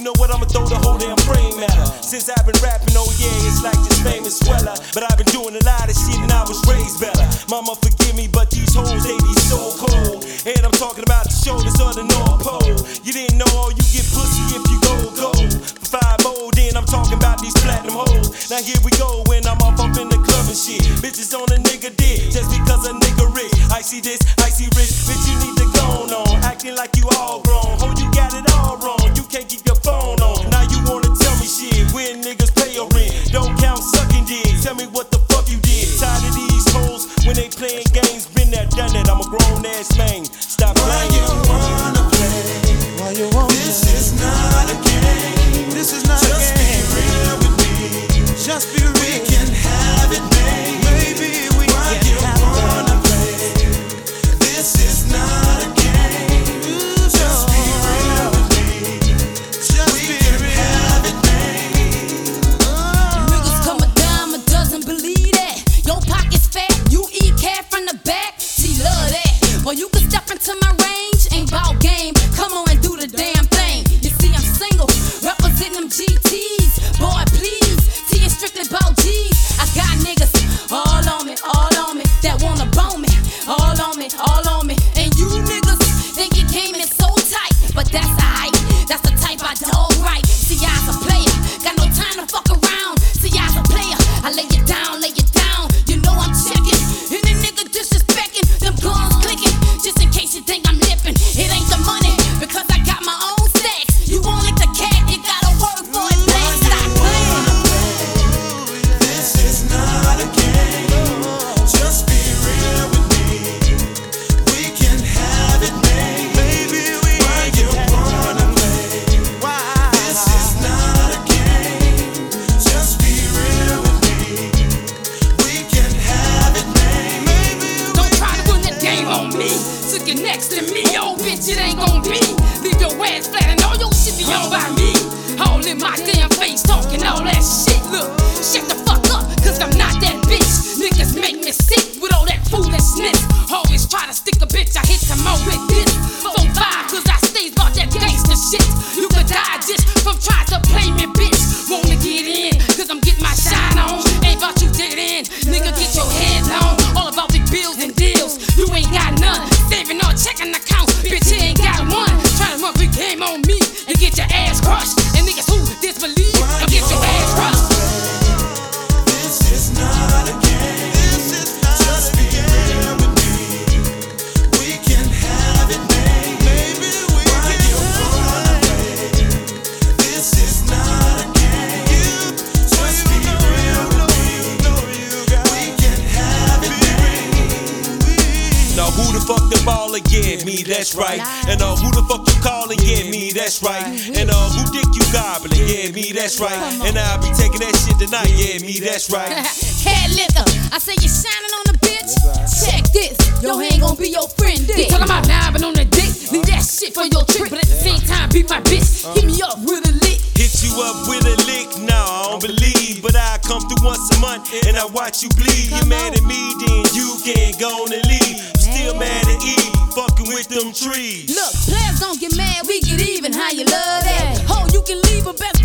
you know what? I'ma throw the whole damn frame at her. Since I've been rapping, oh yeah, it's like this famous Weller. But I've been doing a lot of shit and I was raised better. Mama, forgive me, but these hoes, they be so cold. And I'm talking about the shoulders of the North Pole. You didn't know all you get pussy if you go gold. For five more, then I'm talking about these platinum hoes. Now here we go when I'm off up in the club and shit. Bitches on a nigga dick just because a nigga rich. I see this, I see rich. Bitch, you need to go on. Acting like you all grown. Ho, you got it all wrong. You can't keep phone on. Now you wanna tell me shit when niggas pay your rent. Don't count sucking dick. Tell me what the fuck you did. Tired of these hoes when they playing games. Been there, done that. I'm a grown ass man. Lay you bitch, it ain't gon' be. Leave your ass flat and all your shit be on by me. All in my damn face, talking all that shit. Look, shut the fuck up, cause I'm not that bitch. Niggas make me sick with all that foolishness. Always try to stick a bitch, I hit some more with this. Four five, cause I stays about that gangster shit. Babe. The fuck the ball again? Me, that's right. And uh, who the fuck you calling? Yeah, me, that's right. And uh, who dick you gobbling? Yeah, me, that's right. And I'll be taking that shit tonight. Yeah, me, that's right. Head liquor, I say you shining on the bitch. Check this, your hand gon' be your friend. Dick. Tell him I'm diving on the dick. Leave that shit for your trick, but at the same time, be my bitch. Hit me up with a lick. Hit you up come through once a month and I watch you bleed. You mad at me, then you can go on and leave. Still mad at Eve, fucking with them trees. Look, players don't get mad, we get even. How you love that? Ho, you can leave a best